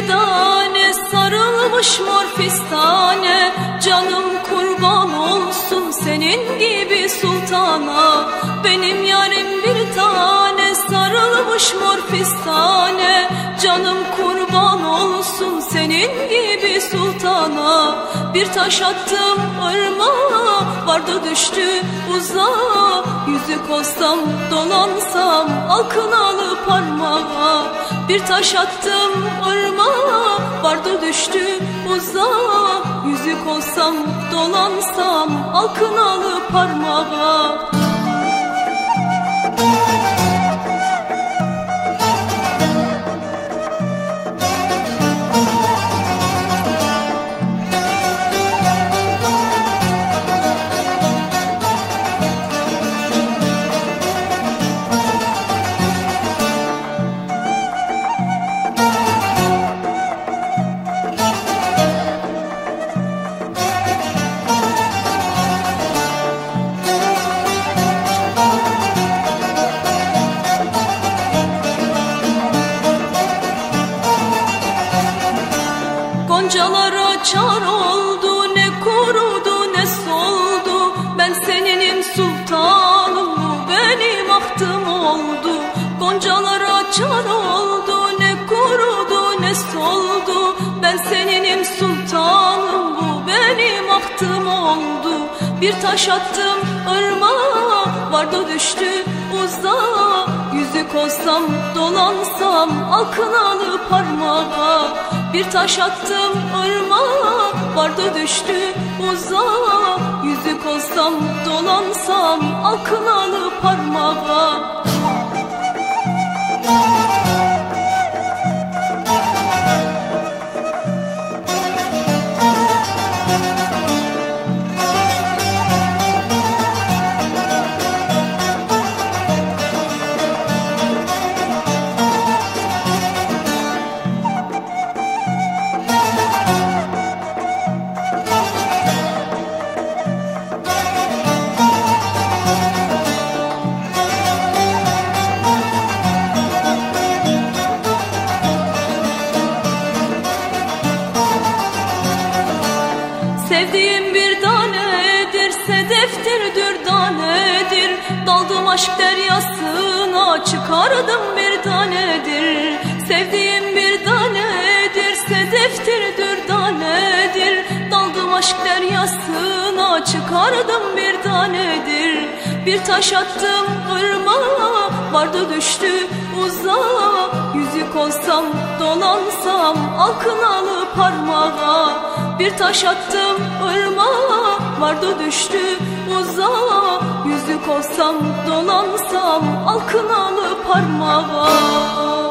merdane sarılmış mor fistane. Canım kurban olsun senin gibi sultana. Benim yarim bir tane sarılmış mor fistane. Canım kurban olsun senin gibi sultana. Bir taş attım ırmağa vardı düştü uzağa. Yüzü kostam dolansam akın alıp parmağa. Bir taş attım ırmağa vardı düştü uzağa Yüzü kostam dolansam alkınalı parmağa Açar oldu ne kurudu ne soldu. Ben seninim sultanım benim ahtım oldu. Goncalar açar oldu ne kurudu ne soldu. Ben seninim sultanım benim ahtım oldu. Bir taş attım ırmağa vardı düştü uzağa Yüzü kostam dolansam akınalı parmağa Bir taş attım ırmağa vardı düştü uzağa. Yüzü kostam dolansam akınalı parmağa Sevdiğim bir tanedir, sedeftir dürdanedir Daldım aşk deryasına, çıkardım bir tanedir. Sevdiğim bir tanedir, sedeftir dürdanedir Daldım aşk deryasına, çıkardım bir tanedir. Bir taş attım ırmağa, vardı düştü uzağa. Yüzü konsam, dolansam, akınalı parmağa bir taş attım ırmağa vardı düştü uzağa. Yüzü kosam dolansam alkınalı parmağa